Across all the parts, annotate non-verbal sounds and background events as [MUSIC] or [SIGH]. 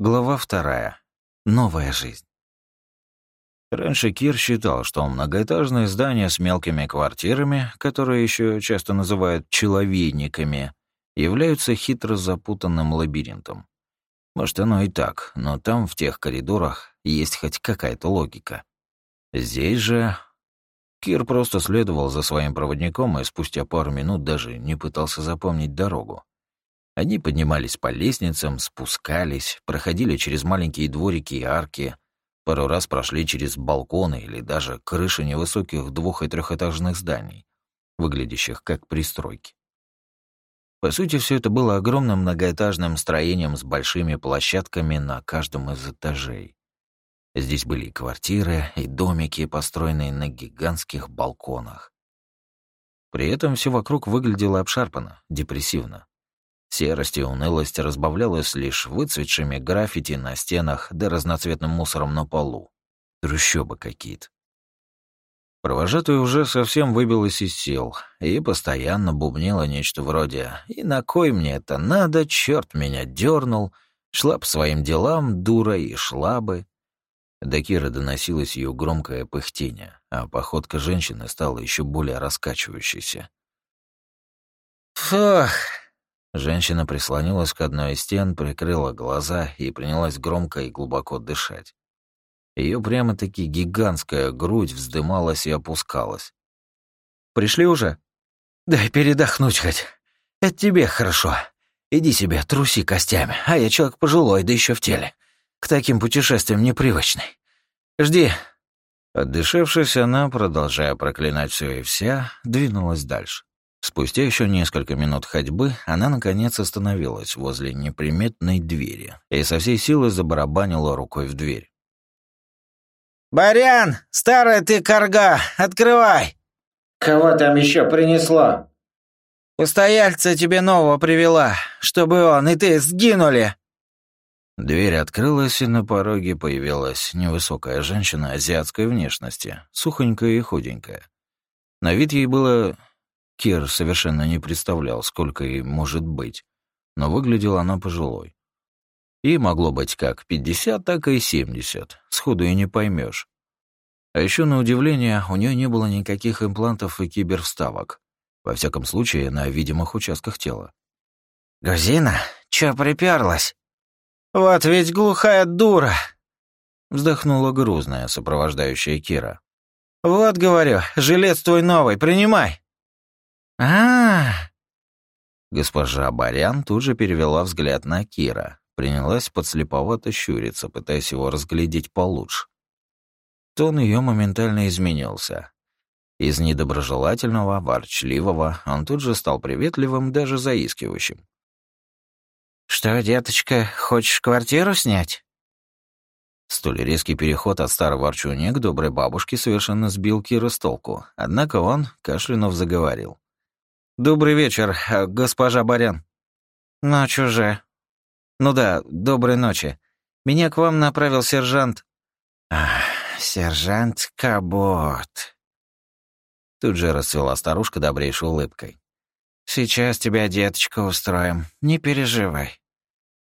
Глава вторая. Новая жизнь. Раньше Кир считал, что многоэтажные здания с мелкими квартирами, которые еще часто называют «человейниками», являются хитро запутанным лабиринтом. Может, оно и так, но там, в тех коридорах, есть хоть какая-то логика. Здесь же... Кир просто следовал за своим проводником и спустя пару минут даже не пытался запомнить дорогу. Они поднимались по лестницам, спускались, проходили через маленькие дворики и арки, пару раз прошли через балконы или даже крыши невысоких двух- и трехэтажных зданий, выглядящих как пристройки. По сути, все это было огромным многоэтажным строением с большими площадками на каждом из этажей. Здесь были и квартиры, и домики, построенные на гигантских балконах. При этом все вокруг выглядело обшарпанно, депрессивно. Серость и унылость разбавлялась лишь выцветшими граффити на стенах да разноцветным мусором на полу. Трущобы какие-то. Провожатый уже совсем выбилась из сил и постоянно бубнила нечто вроде «И на кой мне это надо? Черт меня дернул!» Шла по своим делам, дура, и шла бы. До Киры доносилось ее громкое пыхтение, а походка женщины стала еще более раскачивающейся. «Фух!» Женщина прислонилась к одной из стен, прикрыла глаза и принялась громко и глубоко дышать. Ее прямо-таки гигантская грудь вздымалась и опускалась. «Пришли уже?» «Дай передохнуть хоть. Это тебе хорошо. Иди себе, труси костями, а я человек пожилой, да еще в теле. К таким путешествиям непривычный. Жди». Отдышавшись, она, продолжая проклинать все и вся, двинулась дальше. Спустя еще несколько минут ходьбы она, наконец, остановилась возле неприметной двери и со всей силы забарабанила рукой в дверь. «Барян, старая ты корга, открывай!» «Кого там еще принесло?» «Постояльца тебе нового привела, чтобы он и ты сгинули!» Дверь открылась, и на пороге появилась невысокая женщина азиатской внешности, сухонькая и худенькая. На вид ей было Кир совершенно не представлял, сколько ей может быть, но выглядела она пожилой. И могло быть как 50, так и 70, сходу и не поймешь. А еще, на удивление, у нее не было никаких имплантов и кибервставок, во всяком случае, на видимых участках тела. «Грузина, чё приперлась? Вот ведь глухая дура!» Вздохнула грузная, сопровождающая Кира. «Вот, говорю, жилец твой новый, принимай!» А, Госпожа Барян тут же перевела взгляд на Кира, принялась подслеповато щуриться, пытаясь его разглядеть получше. Тон ее моментально изменился. Из недоброжелательного, ворчливого он тут же стал приветливым, даже заискивающим. «Что, деточка, хочешь квартиру снять?» Столь резкий переход от старого ворчуния к доброй бабушке совершенно сбил Кира с толку, однако он, кашлянув, заговорил. «Добрый вечер, э, госпожа Барян». «Ночь уже». «Ну да, доброй ночи. Меня к вам направил сержант...» «Ах, сержант Кабот». Тут же расцвела старушка добрейшей улыбкой. «Сейчас тебя, деточка, устроим. Не переживай.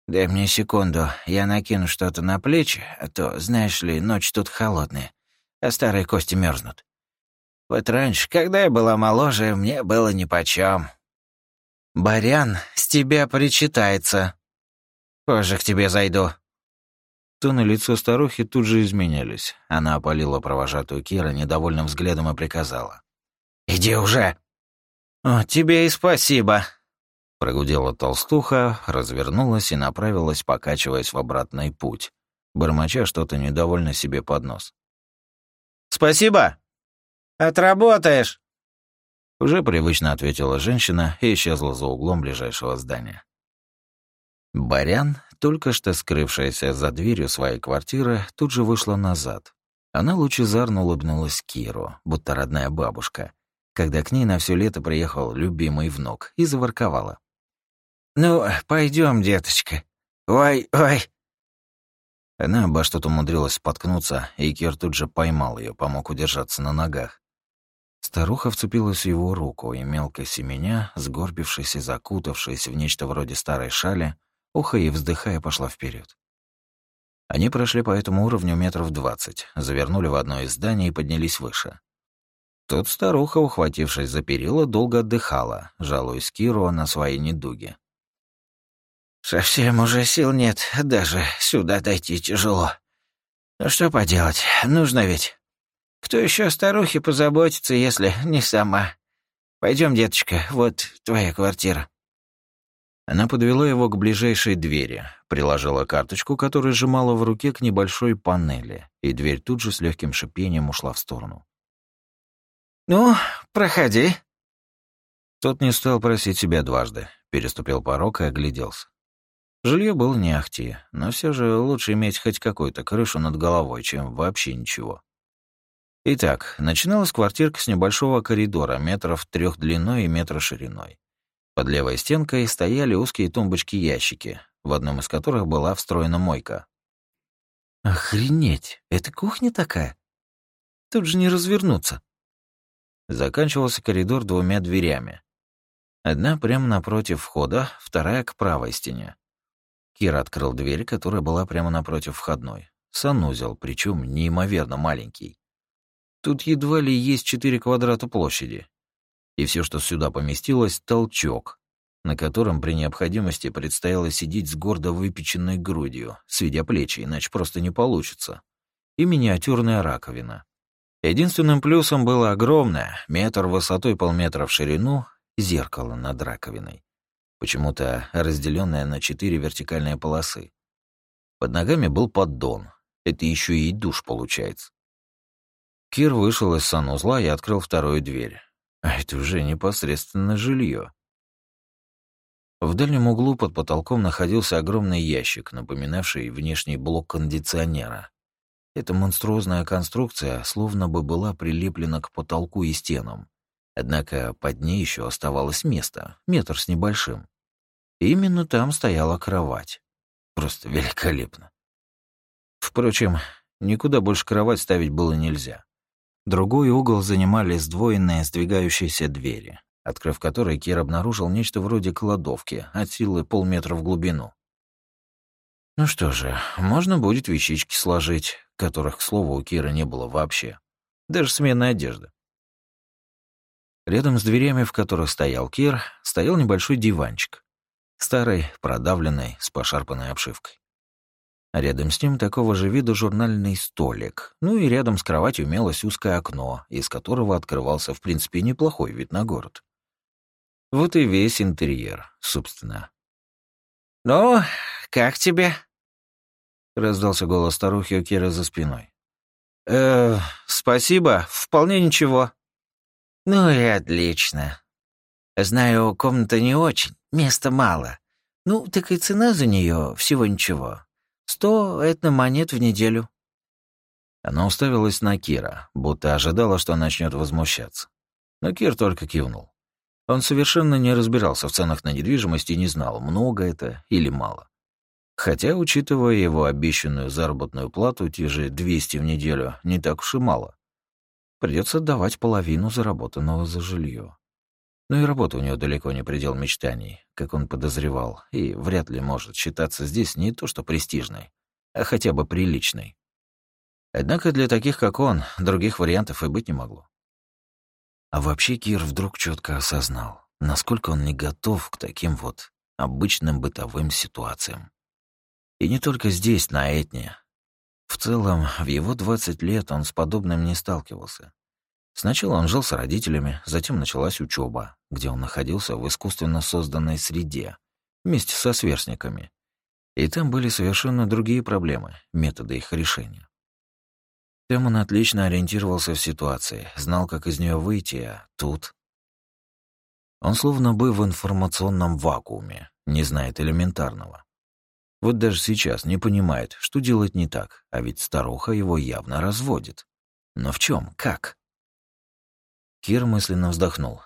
Дай мне секунду, я накину что-то на плечи, а то, знаешь ли, ночь тут холодная, а старые кости мерзнут. Вот раньше, когда я была моложе, мне было нипочем. «Барян, с тебя причитается. Позже к тебе зайду». Тон и лицо старухи тут же изменялись. Она опалила провожатую Кира недовольным взглядом и приказала. «Иди уже!» «О, тебе и спасибо!» Прогудела толстуха, развернулась и направилась, покачиваясь в обратный путь, бормоча что-то недовольно себе под нос. «Спасибо!» «Отработаешь!» Уже привычно ответила женщина и исчезла за углом ближайшего здания. Барян, только что скрывшаяся за дверью своей квартиры, тут же вышла назад. Она лучезарно улыбнулась Киру, будто родная бабушка, когда к ней на все лето приехал любимый внук и заворковала. «Ну, пойдем, деточка. Ой, ой!» Она обо что-то умудрилась споткнуться, и Кир тут же поймал ее, помог удержаться на ногах. Старуха вцепилась в его руку, и мелко семеня, сгорбившись и закутавшись в нечто вроде старой шали, ухая и вздыхая, пошла вперед. Они прошли по этому уровню метров двадцать, завернули в одно из зданий и поднялись выше. Тут старуха, ухватившись за перила, долго отдыхала, жалуясь Киру на свои недуги. «Совсем уже сил нет, даже сюда дойти тяжело. Ну что поделать, нужно ведь. Кто еще о старухе позаботится, если не сама? Пойдем, деточка, вот твоя квартира». Она подвела его к ближайшей двери, приложила карточку, которую сжимала в руке к небольшой панели, и дверь тут же с легким шипением ушла в сторону. «Ну, проходи». Тот не стал просить себя дважды, переступил порог и огляделся. Жилье было не ахти, но все же лучше иметь хоть какую-то крышу над головой, чем вообще ничего. Итак, начиналась квартирка с небольшого коридора, метров трех длиной и метра шириной. Под левой стенкой стояли узкие тумбочки-ящики, в одном из которых была встроена мойка. «Охренеть! Это кухня такая? Тут же не развернуться!» Заканчивался коридор двумя дверями. Одна прямо напротив входа, вторая к правой стене. Кир открыл дверь, которая была прямо напротив входной. Санузел, причем неимоверно маленький. Тут едва ли есть четыре квадрата площади, и все, что сюда поместилось, толчок, на котором при необходимости предстояло сидеть с гордо выпеченной грудью, сведя плечи, иначе просто не получится, и миниатюрная раковина. Единственным плюсом было огромное, метр высотой полметра в ширину, зеркало над раковиной, почему-то разделенное на четыре вертикальные полосы. Под ногами был поддон, это еще и душ получается. Кир вышел из санузла и открыл вторую дверь. А это уже непосредственно жилье. В дальнем углу под потолком находился огромный ящик, напоминавший внешний блок кондиционера. Эта монструозная конструкция словно бы была прилеплена к потолку и стенам. Однако под ней еще оставалось место, метр с небольшим. И именно там стояла кровать. Просто великолепно. Впрочем, никуда больше кровать ставить было нельзя. Другой угол занимали сдвоенные сдвигающиеся двери, открыв которые Кир обнаружил нечто вроде кладовки от силы полметра в глубину. Ну что же, можно будет вещички сложить, которых, к слову, у Кира не было вообще. Даже сменная одежда. Рядом с дверями, в которых стоял Кир, стоял небольшой диванчик. Старый, продавленный, с пошарпанной обшивкой. А рядом с ним такого же вида журнальный столик. Ну и рядом с кроватью имелось узкое окно, из которого открывался, в принципе, неплохой вид на город. Вот и весь интерьер, собственно. «Ну, как тебе?» — раздался голос старухи у Киры за спиной. «Э, спасибо, вполне ничего». «Ну и отлично. Знаю, комната не очень, места мало. Ну, так и цена за нее всего ничего. Сто монет в неделю». Она уставилась на Кира, будто ожидала, что начнет возмущаться. Но Кир только кивнул. Он совершенно не разбирался в ценах на недвижимость и не знал, много это или мало. Хотя, учитывая его обещанную заработную плату, те же 200 в неделю, не так уж и мало. Придется отдавать половину заработанного за жилье. Ну и работа у него далеко не предел мечтаний, как он подозревал, и вряд ли может считаться здесь не то что престижной, а хотя бы приличной. Однако для таких, как он, других вариантов и быть не могло. А вообще Кир вдруг четко осознал, насколько он не готов к таким вот обычным бытовым ситуациям. И не только здесь, на Этне. В целом, в его 20 лет он с подобным не сталкивался. Сначала он жил с родителями, затем началась учеба, где он находился в искусственно созданной среде, вместе со сверстниками. И там были совершенно другие проблемы, методы их решения. Там он отлично ориентировался в ситуации, знал, как из нее выйти, а тут... Он словно бы в информационном вакууме, не знает элементарного. Вот даже сейчас не понимает, что делать не так, а ведь старуха его явно разводит. Но в чем, как? Кир мысленно вздохнул.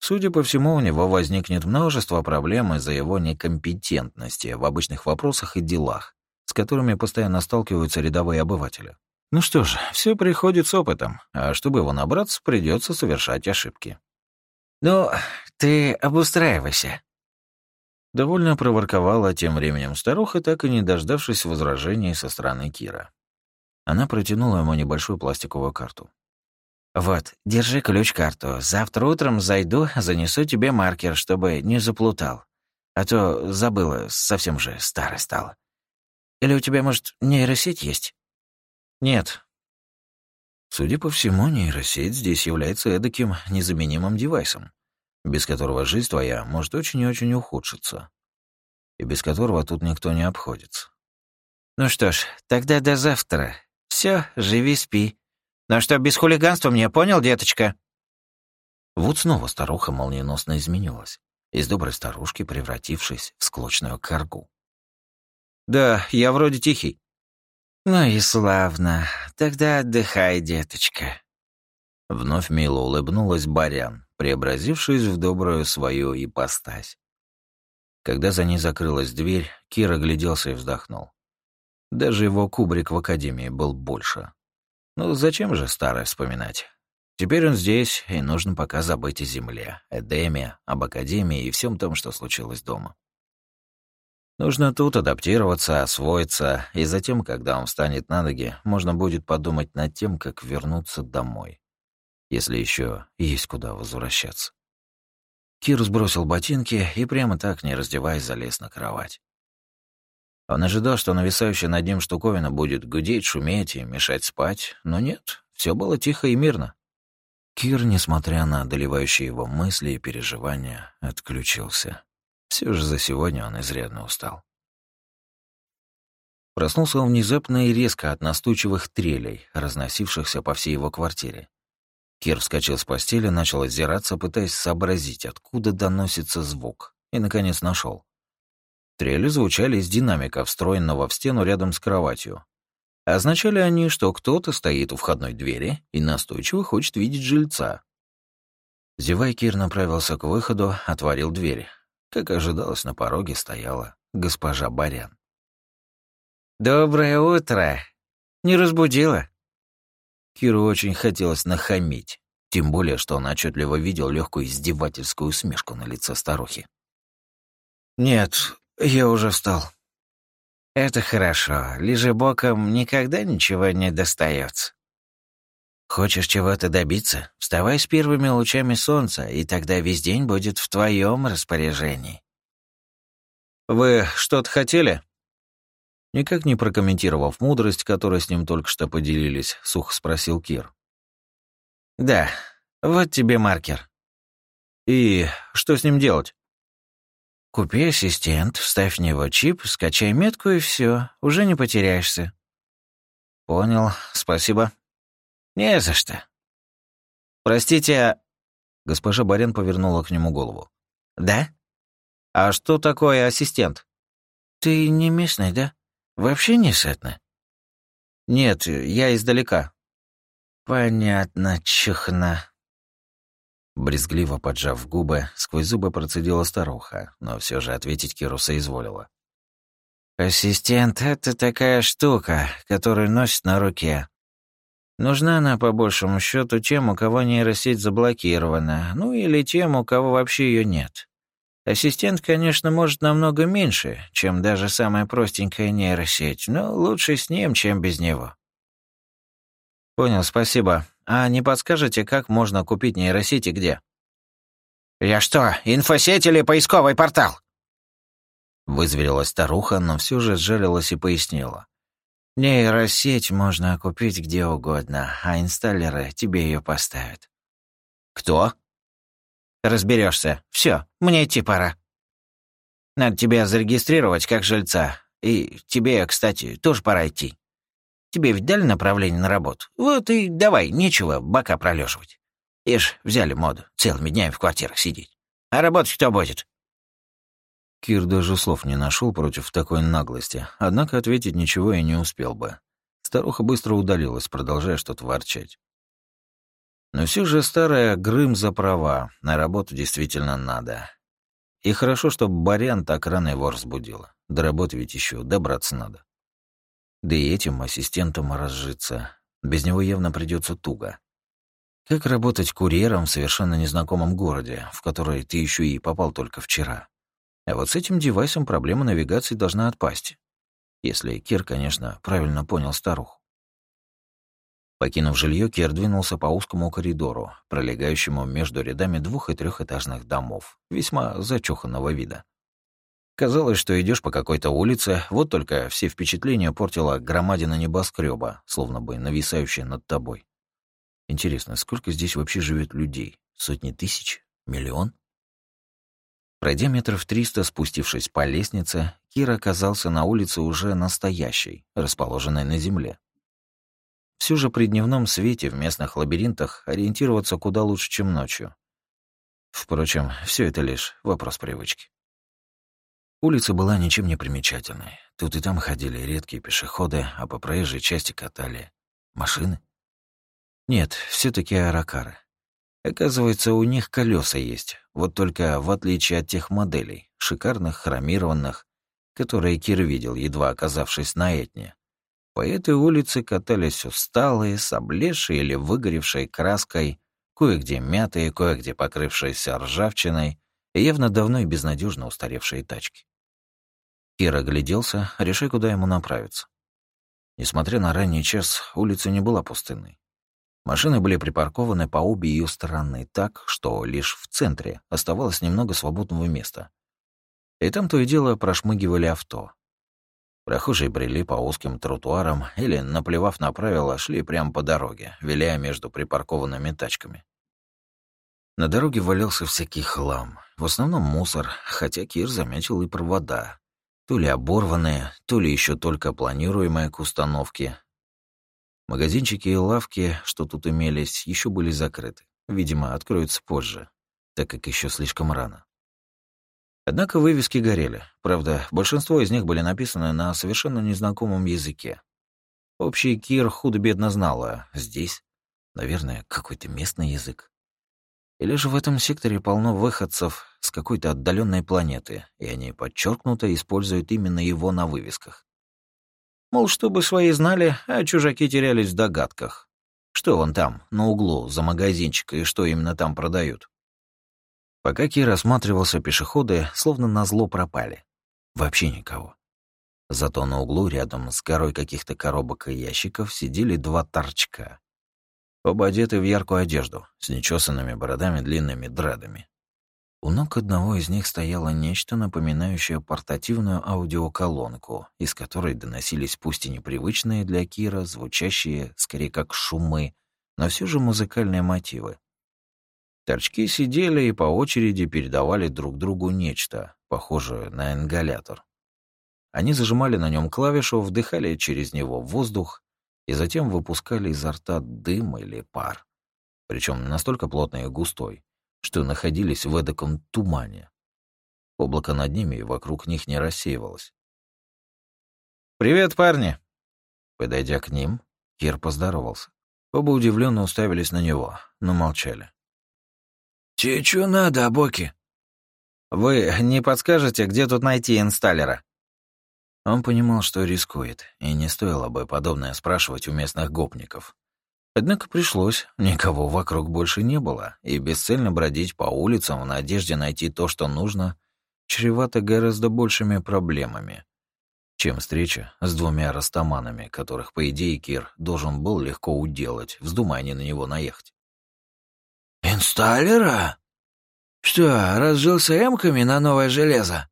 Судя по всему, у него возникнет множество проблем из-за его некомпетентности в обычных вопросах и делах, с которыми постоянно сталкиваются рядовые обыватели. Ну что ж, все приходит с опытом, а чтобы его набраться, придется совершать ошибки. «Ну, ты обустраивайся». Довольно проворковала тем временем старуха, так и не дождавшись возражений со стороны Кира. Она протянула ему небольшую пластиковую карту. «Вот, держи ключ-карту. Завтра утром зайду, занесу тебе маркер, чтобы не заплутал. А то забыла, совсем же старой стала. Или у тебя, может, нейросеть есть?» «Нет». Судя по всему, нейросеть здесь является эдаким незаменимым девайсом, без которого жизнь твоя может очень и очень ухудшиться, и без которого тут никто не обходится. «Ну что ж, тогда до завтра. Все, живи, спи. Но что без хулиганства мне, понял, деточка?» Вот снова старуха молниеносно изменилась, из доброй старушки превратившись в склочную коргу. «Да, я вроде тихий». «Ну и славно. Тогда отдыхай, деточка». Вновь мило улыбнулась Барян, преобразившись в добрую свою ипостась. Когда за ней закрылась дверь, Кир огляделся и вздохнул. Даже его кубрик в академии был больше. Ну зачем же старое вспоминать? Теперь он здесь, и нужно пока забыть о земле, Эдеме, об академии и всем том, что случилось дома. Нужно тут адаптироваться, освоиться, и затем, когда он встанет на ноги, можно будет подумать над тем, как вернуться домой. Если еще есть куда возвращаться. Кир сбросил ботинки и прямо так, не раздеваясь, залез на кровать. Он ожидал, что нависающая над ним штуковина будет гудеть, шуметь и мешать спать, но нет, все было тихо и мирно. Кир, несмотря на одолевающие его мысли и переживания, отключился. Все же за сегодня он изрядно устал. Проснулся он внезапно и резко от настойчивых трелей, разносившихся по всей его квартире. Кир вскочил с постели, начал озираться, пытаясь сообразить, откуда доносится звук, и, наконец, нашел. Трели звучали из динамика, встроенного в стену рядом с кроватью. Означали они, что кто-то стоит у входной двери и настойчиво хочет видеть жильца. Зевай Кир направился к выходу, отворил дверь. Как ожидалось, на пороге стояла госпожа Барян. «Доброе утро! Не разбудила?» Киру очень хотелось нахамить, тем более, что он отчетливо видел легкую издевательскую усмешку на лице старухи. «Нет, я уже встал». «Это хорошо. Лежи боком, никогда ничего не достается. Хочешь чего-то добиться? Вставай с первыми лучами солнца, и тогда весь день будет в твоем распоряжении». «Вы что-то хотели?» Никак не прокомментировав мудрость, которой с ним только что поделились, сухо спросил Кир. «Да, вот тебе маркер». «И что с ним делать?» Купи ассистент, вставь в него чип, скачай метку и все, уже не потеряешься. Понял, спасибо. Не за что. Простите, а... Госпожа Барен повернула к нему голову. Да? А что такое ассистент? Ты не местный, да? Вообще не сетно? Нет, я издалека. Понятно, чухна. Брезгливо поджав губы, сквозь зубы процедила старуха, но все же ответить Киру соизволила. «Ассистент — это такая штука, которую носит на руке. Нужна она, по большему счету, тем, у кого нейросеть заблокирована, ну или тем, у кого вообще ее нет. Ассистент, конечно, может намного меньше, чем даже самая простенькая нейросеть, но лучше с ним, чем без него». «Понял, спасибо. А не подскажете, как можно купить нейросети где? Я что, инфосеть или поисковый портал? Вызверилась старуха, но все же сжалилась и пояснила. Нейросеть можно купить где угодно, а инсталлеры тебе ее поставят. Кто? Разберешься. Все, мне идти пора. Надо тебя зарегистрировать как жильца. И тебе, кстати, тоже пора идти. Тебе ведь дали направление на работу? Вот и давай, нечего бока пролеживать. Ишь, взяли моду, целыми днями в квартирах сидеть. А работать кто будет?» Кир даже слов не нашел против такой наглости, однако ответить ничего и не успел бы. Старуха быстро удалилась, продолжая что-то ворчать. Но все же старая Грым за права, на работу действительно надо. И хорошо, что Барян так рано его разбудила. До работы ведь еще добраться надо. Да и этим ассистентом разжиться. Без него явно придется туго. Как работать курьером в совершенно незнакомом городе, в который ты еще и попал только вчера? А вот с этим девайсом проблема навигации должна отпасть. Если Кир, конечно, правильно понял старуху. Покинув жилье, Кир двинулся по узкому коридору, пролегающему между рядами двух- и трехэтажных домов, весьма зачуханного вида. Казалось, что идешь по какой-то улице, вот только все впечатления портила громадина небоскреба, словно бы нависающая над тобой. Интересно, сколько здесь вообще живет людей? Сотни тысяч? Миллион? Пройдя метров триста, спустившись по лестнице, Кир оказался на улице уже настоящей, расположенной на земле. Все же при дневном свете в местных лабиринтах ориентироваться куда лучше, чем ночью. Впрочем, все это лишь вопрос привычки. Улица была ничем не примечательной. Тут и там ходили редкие пешеходы, а по проезжей части катали машины. Нет, все таки аэрокары. Оказывается, у них колеса есть, вот только в отличие от тех моделей, шикарных, хромированных, которые Кир видел, едва оказавшись на Этне. По этой улице катались усталые, с облезшей или выгоревшей краской, кое-где мятые, кое-где покрывшиеся ржавчиной, явно давно и безнадежно устаревшие тачки. Кир огляделся, решая, куда ему направиться. Несмотря на ранний час, улица не была пустынной. Машины были припаркованы по обе ее стороны так, что лишь в центре оставалось немного свободного места. И там то и дело прошмыгивали авто, Прохожие брели по узким тротуарам или, наплевав на правила, шли прямо по дороге, виляя между припаркованными тачками. На дороге валялся всякий хлам, в основном мусор, хотя Кир заметил и провода, то ли оборванные, то ли еще только планируемые к установке. Магазинчики и лавки, что тут имелись, еще были закрыты. Видимо, откроются позже, так как еще слишком рано. Однако вывески горели. Правда, большинство из них были написаны на совершенно незнакомом языке. Общий Кир худо-бедно знал, а здесь, наверное, какой-то местный язык. Или же в этом секторе полно выходцев с какой-то отдаленной планеты, и они подчеркнуто используют именно его на вывесках. Мол, чтобы свои знали, а чужаки терялись в догадках. Что он там, на углу, за магазинчик, и что именно там продают. Пока Кир осматривался, пешеходы словно назло пропали. Вообще никого. Зато на углу рядом с горой каких-то коробок и ящиков сидели два торчка. Оба одеты в яркую одежду, с нечесанными бородами длинными дредами. У ног одного из них стояло нечто, напоминающее портативную аудиоколонку, из которой доносились пусть и непривычные для Кира, звучащие скорее как шумы, но все же музыкальные мотивы. Торчки сидели и по очереди передавали друг другу нечто, похожее на ингалятор. Они зажимали на нем клавишу, вдыхали через него воздух и затем выпускали изо рта дым или пар. Причем настолько плотный и густой, что находились в эдаком тумане. Облако над ними и вокруг них не рассеивалось. «Привет, парни!» Подойдя к ним, Кир поздоровался. Оба удивленно уставились на него, но молчали. «Тебе что надо, Боки?» «Вы не подскажете, где тут найти инсталлера?» Он понимал, что рискует, и не стоило бы подобное спрашивать у местных гопников. Однако пришлось, никого вокруг больше не было, и бесцельно бродить по улицам в надежде найти то, что нужно, чревато гораздо большими проблемами, чем встреча с двумя растаманами, которых, по идее, Кир должен был легко уделать, вздумая они на него наехать. «Инсталлера? Что, разжился эмками на новое железо?»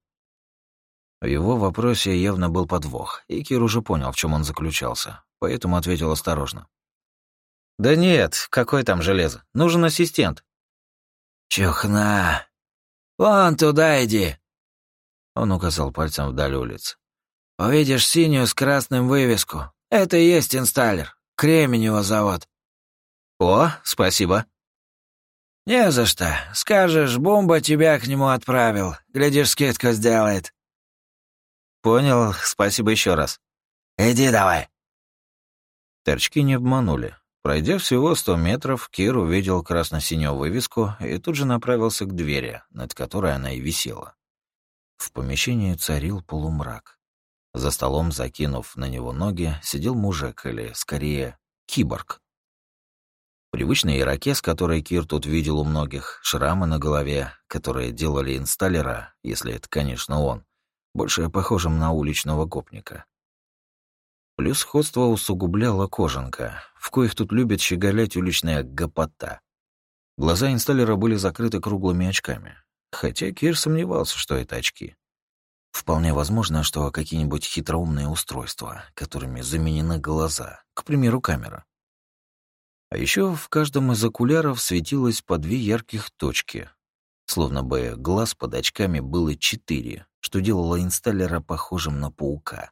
В его вопросе явно был подвох, и Кир уже понял, в чем он заключался, поэтому ответил осторожно. «Да нет, какое там железо? Нужен ассистент». «Чухна! Вон туда иди!» Он указал пальцем вдаль улицы. «Увидишь синюю с красным вывеску. Это и есть инсталлер. Кременево завод». «О, спасибо», «Не за что. Скажешь, бомба тебя к нему отправил. Глядишь, скидку сделает». «Понял. Спасибо еще раз». «Иди давай». Торчки не обманули. Пройдя всего сто метров, Кир увидел красно-синюю вывеску и тут же направился к двери, над которой она и висела. В помещении царил полумрак. За столом, закинув на него ноги, сидел мужик, или, скорее, киборг. Привычный ирокез, который Кир тут видел у многих, шрамы на голове, которые делали инсталлера, если это, конечно, он, больше похожим на уличного гопника. Плюс сходство усугубляла кожанка, в коих тут любят щеголять уличная гопота. Глаза инсталлера были закрыты круглыми очками, хотя Кир сомневался, что это очки. Вполне возможно, что какие-нибудь хитроумные устройства, которыми заменены глаза, к примеру, камера. А еще в каждом из окуляров светилось по две ярких точки, словно бы глаз под очками было четыре, что делало инсталлера похожим на паука.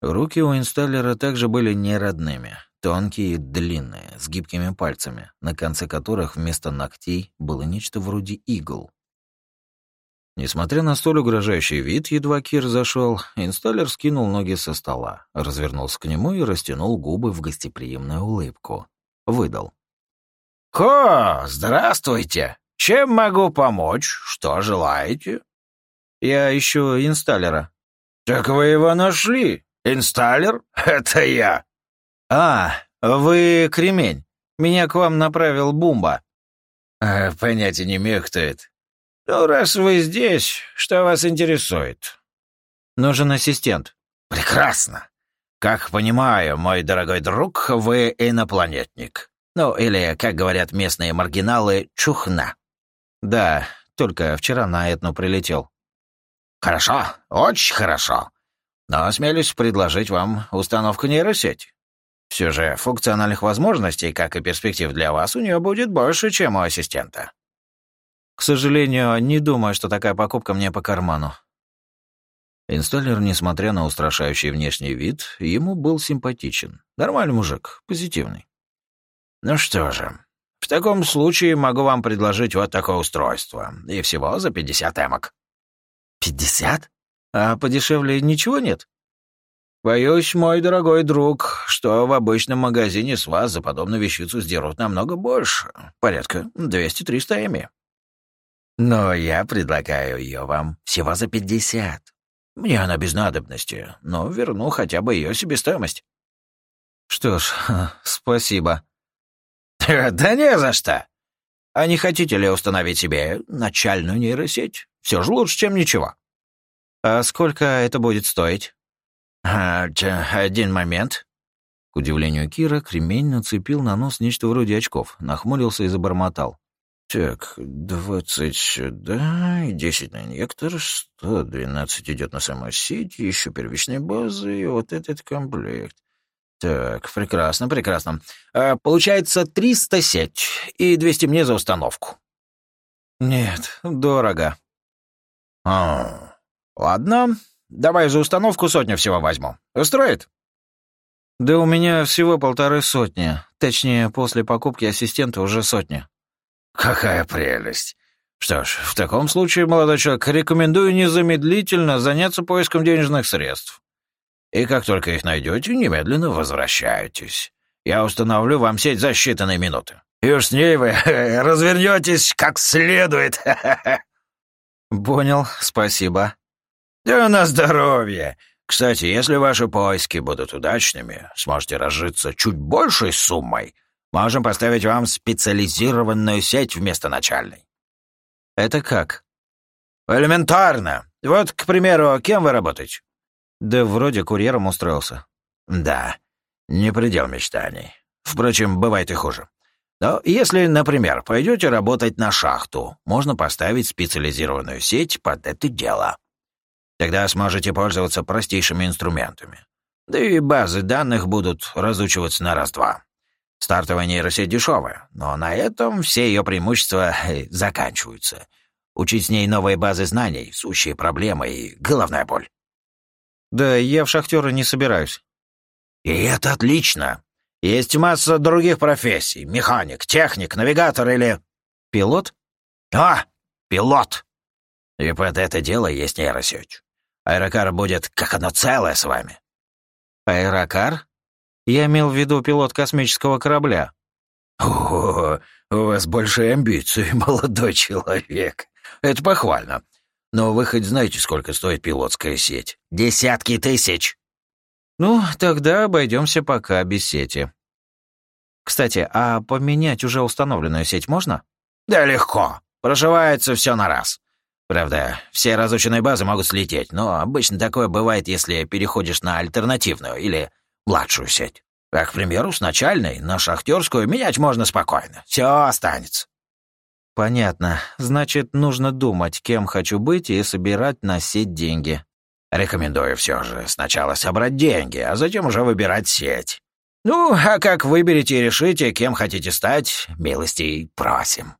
Руки у инсталлера также были неродными, тонкие и длинные, с гибкими пальцами, на конце которых вместо ногтей было нечто вроде игл. Несмотря на столь угрожающий вид, едва Кир зашел, инсталлер скинул ноги со стола, развернулся к нему и растянул губы в гостеприимную улыбку. Выдал. «Ко, здравствуйте! Чем могу помочь? Что желаете?» «Я ищу инсталлера». «Так вы его нашли? Инсталлер? [LAUGHS] Это я!» «А, вы кремень. Меня к вам направил Бумба». «А, «Понятия не имею, кто это. «Ну, раз вы здесь, что вас интересует?» «Нужен ассистент». «Прекрасно. Как понимаю, мой дорогой друг, вы инопланетник. Ну, или, как говорят местные маргиналы, чухна». «Да, только вчера на Этну прилетел». «Хорошо, очень хорошо. Но осмелюсь предложить вам установку нейросети. Все же функциональных возможностей, как и перспектив для вас, у нее будет больше, чем у ассистента». К сожалению, не думаю, что такая покупка мне по карману. Инсталлер, несмотря на устрашающий внешний вид, ему был симпатичен. Нормальный мужик, позитивный. «Ну что же, в таком случае могу вам предложить вот такое устройство. И всего за 50 эмок». «Пятьдесят? А подешевле ничего нет?» «Боюсь, мой дорогой друг, что в обычном магазине с вас за подобную вещицу сдерут намного больше. Порядка 200-300 эми». Но я предлагаю ее вам всего за пятьдесят. Мне она без надобности, но верну хотя бы ее себестоимость». «Что ж, спасибо». [LAUGHS] «Да не за что. А не хотите ли установить себе начальную нейросеть? Все же лучше, чем ничего». «А сколько это будет стоить?» а, «Один момент». К удивлению Кира, кремень нацепил на нос нечто вроде очков, нахмурился и забормотал. Так, двадцать сюда и десять на инъектор, сто двенадцать идет на самосеть, еще первичные базы и вот этот комплект. Так, прекрасно, прекрасно. А, получается триста сеть и двести мне за установку. Нет, дорого. А, ладно, давай за установку сотню всего возьму. Устроит? Да у меня всего полторы сотни. Точнее, после покупки ассистента уже сотня. Какая прелесть. Что ж, в таком случае, молодой человек, рекомендую незамедлительно заняться поиском денежных средств. И как только их найдете, немедленно возвращайтесь. Я установлю вам сеть за считанные минуты. И уж с ней вы [LAUGHS] развернетесь как следует. [LAUGHS] Понял, спасибо. Да на здоровье. Кстати, если ваши поиски будут удачными, сможете разжиться чуть большей суммой — Можем поставить вам специализированную сеть вместо начальной». «Это как?» «Элементарно. Вот, к примеру, кем вы работаете?» «Да вроде курьером устроился». «Да, не предел мечтаний. Впрочем, бывает и хуже. Но если, например, пойдете работать на шахту, можно поставить специализированную сеть под это дело. Тогда сможете пользоваться простейшими инструментами. Да и базы данных будут разучиваться на раз-два. Стартовая нейросеть дешевая, но на этом все ее преимущества э, заканчиваются. Учить с ней новые базы знаний, сущие проблемы и головная боль. Да я в шахтеры не собираюсь. И это отлично. Есть масса других профессий. Механик, техник, навигатор или... Пилот? А, пилот. И под это дело есть нейросеть. Аэрокар будет как одно целое с вами. Аэрокар? Я имел в виду пилот космического корабля». «О, у вас большие амбиции, [LAUGHS] молодой человек. Это похвально. Но вы хоть знаете, сколько стоит пилотская сеть? Десятки тысяч!» «Ну, тогда обойдемся пока без сети». Кстати, а поменять уже установленную сеть можно? Да легко. Проживается все на раз. Правда, все разученные базы могут слететь, но обычно такое бывает, если переходишь на альтернативную или младшую сеть. А, к примеру, с начальной на шахтерскую менять можно спокойно. Все останется. Понятно. Значит, нужно думать, кем хочу быть и собирать на сеть деньги. Рекомендую все же сначала собрать деньги, а затем уже выбирать сеть. Ну, а как выберете и решите, кем хотите стать, милостей просим.